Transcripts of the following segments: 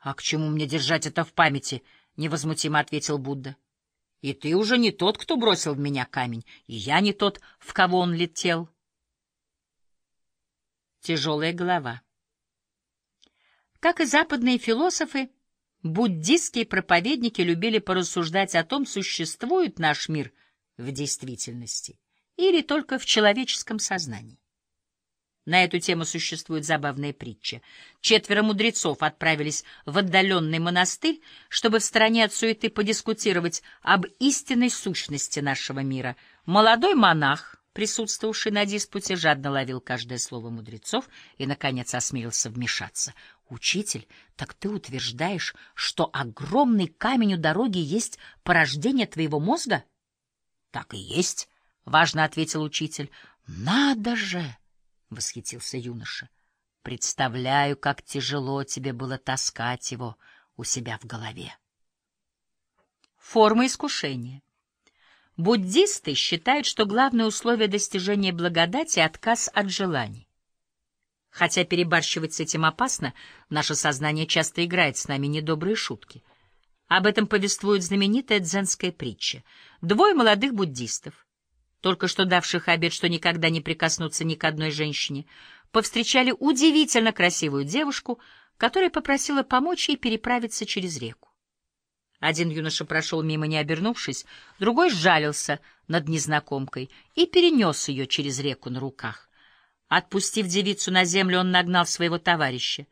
А к чему мне держать это в памяти? — невозмутимо ответил Будда. — И ты уже не тот, кто бросил в меня камень, и я не тот, в кого он летел. Тяжелая голова. Как и западные философы, буддистские проповедники любили порассуждать о том, существует наш мир в действительности или только в человеческом сознании. На эту тему существует забавная притча. Четверо мудрецов отправились в отдаленный монастырь, чтобы в стороне от суеты подискутировать об истинной сущности нашего мира. Молодой монах, присутствовавший на диспуте, жадно ловил каждое слово мудрецов и, наконец, осмелился вмешаться. «Учитель, так ты утверждаешь, что огромный камень у дороги есть порождение твоего мозга?» «Так и есть», — важно ответил учитель. «Надо же!» — восхитился юноша. — Представляю, как тяжело тебе было таскать его у себя в голове. Форма искушения. Буддисты считают, что главное условие достижения благодати — отказ от желаний. Хотя перебарщивать с этим опасно, наше сознание часто играет с нами недобрые шутки. Об этом повествует знаменитая дзенская притча. Двое молодых буддистов — только что давших обет, что никогда не прикоснуться ни к одной женщине, повстречали удивительно красивую девушку, которая попросила помочь ей переправиться через реку. Один юноша прошел мимо, не обернувшись, другой сжалился над незнакомкой и перенес ее через реку на руках. Отпустив девицу на землю, он нагнал своего товарища.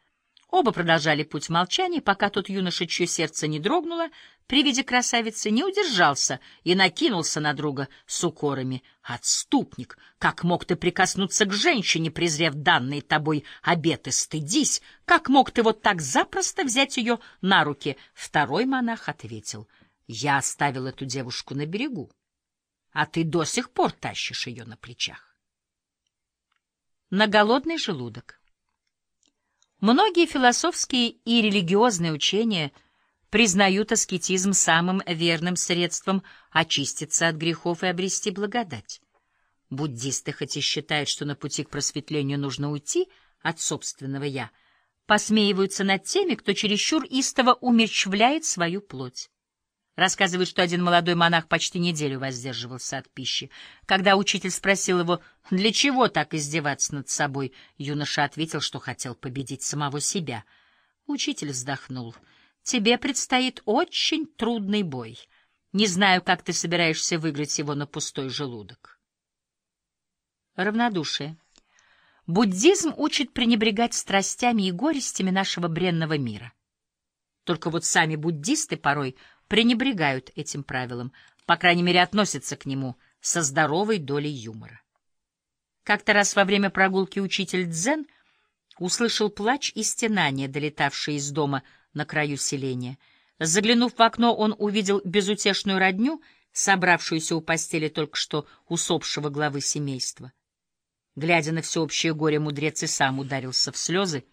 Оба продолжали путь в пока тот юноша, чье сердце не дрогнуло, при виде красавицы не удержался и накинулся на друга с укорами. «Отступник! Как мог ты прикоснуться к женщине, презрев данные тобой обеты? Стыдись! Как мог ты вот так запросто взять ее на руки?» Второй монах ответил. «Я оставил эту девушку на берегу, а ты до сих пор тащишь ее на плечах». На голодный желудок. Многие философские и религиозные учения признают аскетизм самым верным средством очиститься от грехов и обрести благодать. Буддисты, хоть и считают, что на пути к просветлению нужно уйти от собственного «я», посмеиваются над теми, кто чересчур истово умерщвляет свою плоть. Рассказывает, что один молодой монах почти неделю воздерживался от пищи. Когда учитель спросил его, для чего так издеваться над собой, юноша ответил, что хотел победить самого себя. Учитель вздохнул. «Тебе предстоит очень трудный бой. Не знаю, как ты собираешься выиграть его на пустой желудок». Равнодушие. Буддизм учит пренебрегать страстями и горестями нашего бренного мира. Только вот сами буддисты порой пренебрегают этим правилом, по крайней мере, относятся к нему со здоровой долей юмора. Как-то раз во время прогулки учитель Дзен услышал плач и стенание, долетавшие из дома на краю селения. Заглянув в окно, он увидел безутешную родню, собравшуюся у постели только что усопшего главы семейства. Глядя на всеобщее горе, мудрец и сам ударился в слезы.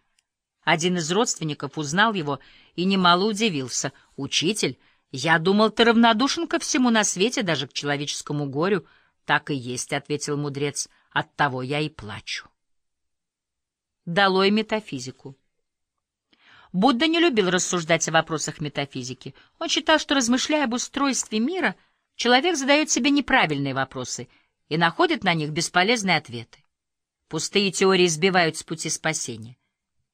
Один из родственников узнал его и немало удивился. «Учитель, «Я думал, ты равнодушен ко всему на свете, даже к человеческому горю». «Так и есть», — ответил мудрец, — «оттого я и плачу». Долой метафизику. Будда не любил рассуждать о вопросах метафизики. Он считал, что, размышляя об устройстве мира, человек задает себе неправильные вопросы и находит на них бесполезные ответы. Пустые теории сбивают с пути спасения.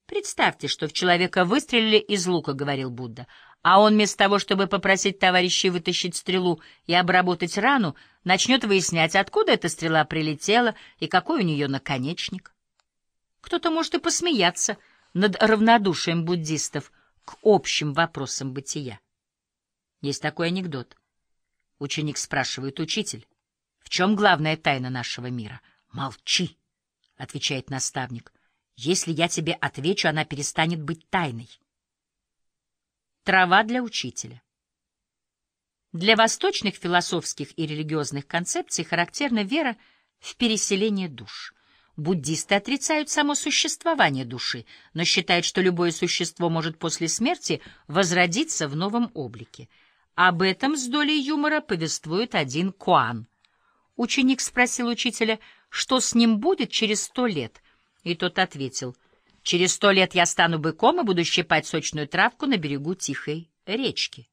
Представьте, что в человека выстрелили из лука, — говорил Будда, а он вместо того, чтобы попросить товарищей вытащить стрелу и обработать рану, начнет выяснять, откуда эта стрела прилетела и какой у нее наконечник. Кто-то может и посмеяться над равнодушием буддистов к общим вопросам бытия. Есть такой анекдот. Ученик спрашивает учитель, в чем главная тайна нашего мира? «Молчи», — отвечает наставник. «Если я тебе отвечу, она перестанет быть тайной». Трава для учителя. Для восточных философских и религиозных концепций характерна вера в переселение душ. Буддисты отрицают само существование души, но считают, что любое существо может после смерти возродиться в новом облике. Об этом с долей юмора повествует один Куан. Ученик спросил учителя, что с ним будет через сто лет, и тот ответил — Через сто лет я стану быком и буду щипать сочную травку на берегу тихой речки.